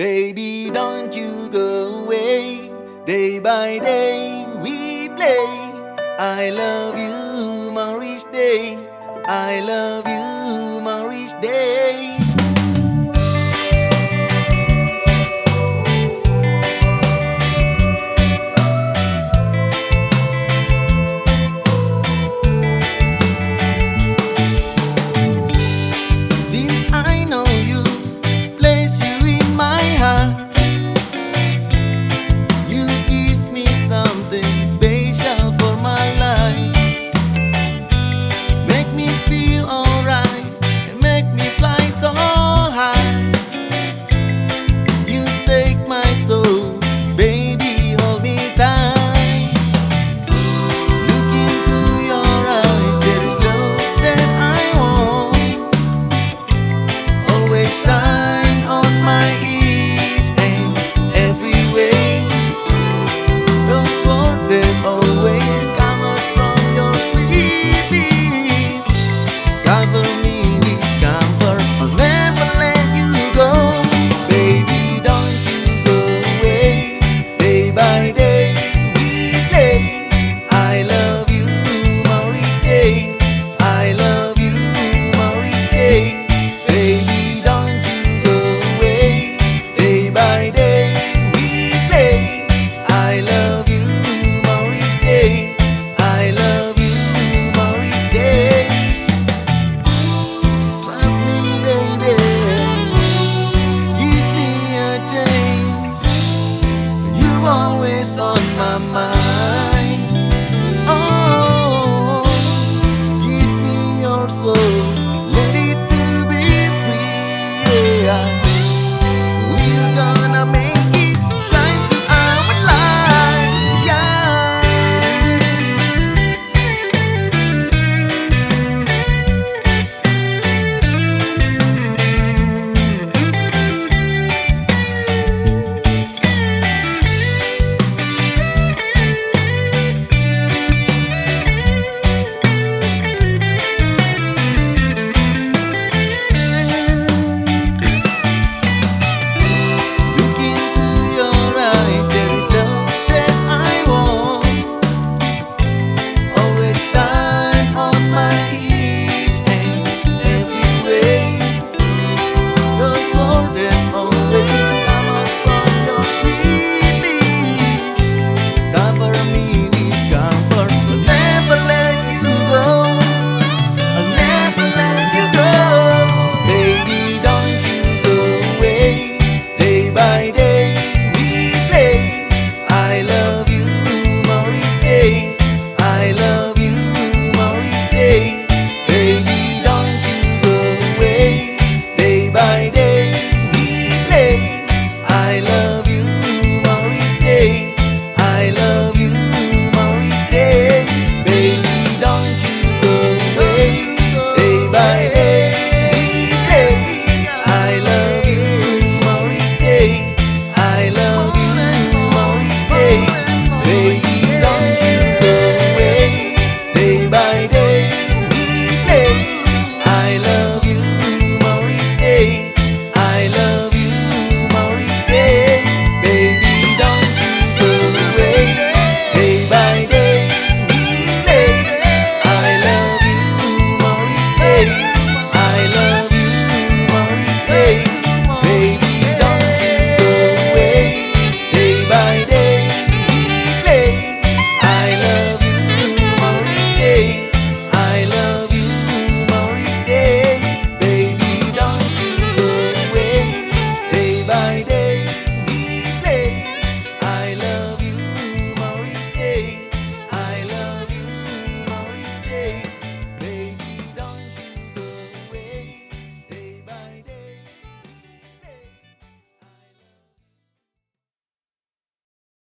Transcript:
Baby, don't you go away. Day by day we play. I love you, Maurice Day. I love you, Maurice Day.